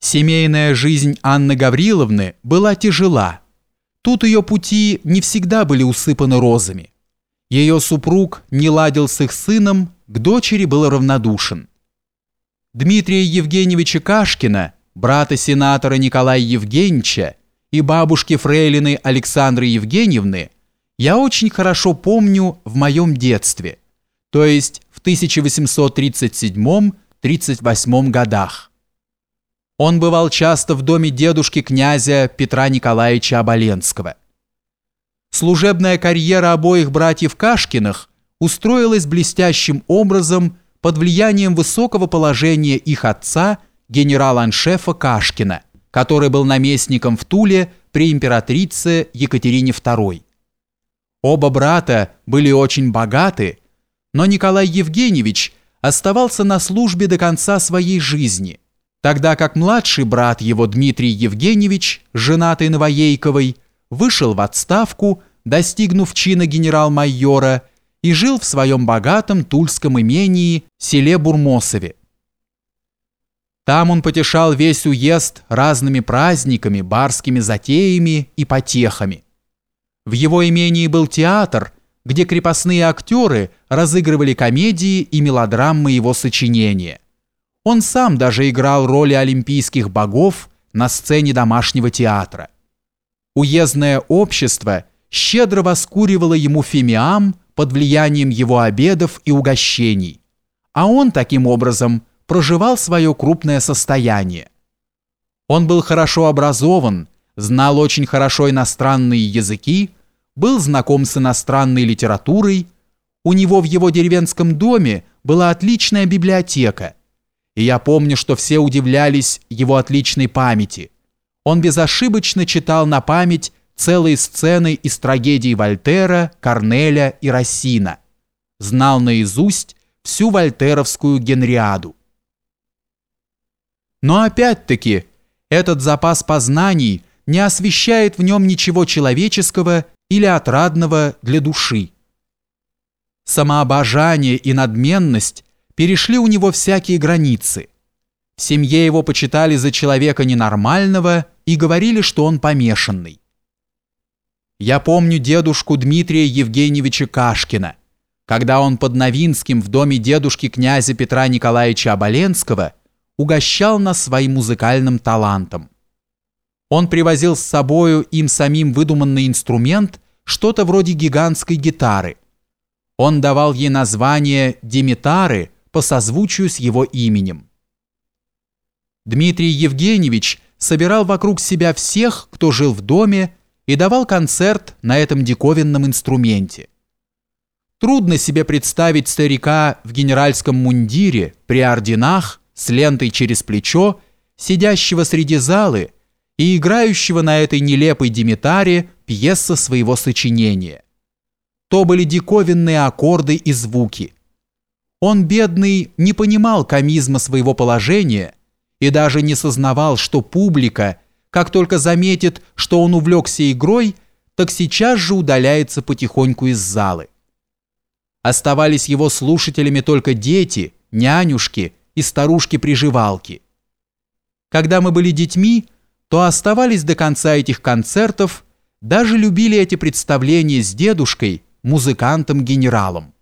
Семейная жизнь Анны Гавриловны была тяжела. Тут ее пути не всегда были усыпаны розами. Ее супруг не ладил с их сыном, к дочери был равнодушен. Дмитрия Евгеньевича Кашкина, брата сенатора Николая Евгеньевича и бабушки фрейлины Александры Евгеньевны я очень хорошо помню в моем детстве, то есть в 1837-38 годах. Он бывал часто в доме дедушки князя Петра Николаевича Оболенского. Служебная карьера обоих братьев Кашкиных устроилась блестящим образом под влиянием высокого положения их отца, генерала-аншефа Кашкина, который был наместником в Туле при императрице Екатерине II. Оба брата были очень богаты, но Николай Евгеньевич оставался на службе до конца своей жизни – тогда как младший брат его Дмитрий Евгеньевич, женатый Новоейковой, вышел в отставку, достигнув чина генерал-майора, и жил в своем богатом тульском имении селе Бурмосове. Там он потешал весь уезд разными праздниками, барскими затеями и потехами. В его имении был театр, где крепостные актеры разыгрывали комедии и мелодрамы его сочинения – он сам даже играл роли олимпийских богов на сцене домашнего театра. Уездное общество щедро воскуривало ему фимиам под влиянием его обедов и угощений, а он таким образом проживал свое крупное состояние. Он был хорошо образован, знал очень хорошо иностранные языки, был знаком с иностранной литературой, у него в его деревенском доме была отличная библиотека – и я помню, что все удивлялись его отличной памяти. Он безошибочно читал на память целые сцены из трагедий Вольтера, Корнеля и Рассина. Знал наизусть всю вольтеровскую Генриаду. Но опять-таки, этот запас познаний не освещает в нем ничего человеческого или отрадного для души. Самообожание и надменность перешли у него всякие границы. В семье его почитали за человека ненормального и говорили, что он помешанный. Я помню дедушку Дмитрия Евгеньевича Кашкина, когда он под Новинским в доме дедушки князя Петра Николаевича Оболенского угощал нас своим музыкальным талантом. Он привозил с собою им самим выдуманный инструмент, что-то вроде гигантской гитары. Он давал ей название «Димитары», по созвучию с его именем. Дмитрий Евгеньевич собирал вокруг себя всех, кто жил в доме, и давал концерт на этом диковинном инструменте. Трудно себе представить старика в генеральском мундире, при орденах, с лентой через плечо, сидящего среди залы и играющего на этой нелепой димитаре пьеса своего сочинения. То были диковинные аккорды и звуки – он, бедный, не понимал комизма своего положения и даже не сознавал, что публика, как только заметит, что он увлекся игрой, так сейчас же удаляется потихоньку из залы. Оставались его слушателями только дети, нянюшки и старушки-приживалки. Когда мы были детьми, то оставались до конца этих концертов, даже любили эти представления с дедушкой, музыкантом-генералом.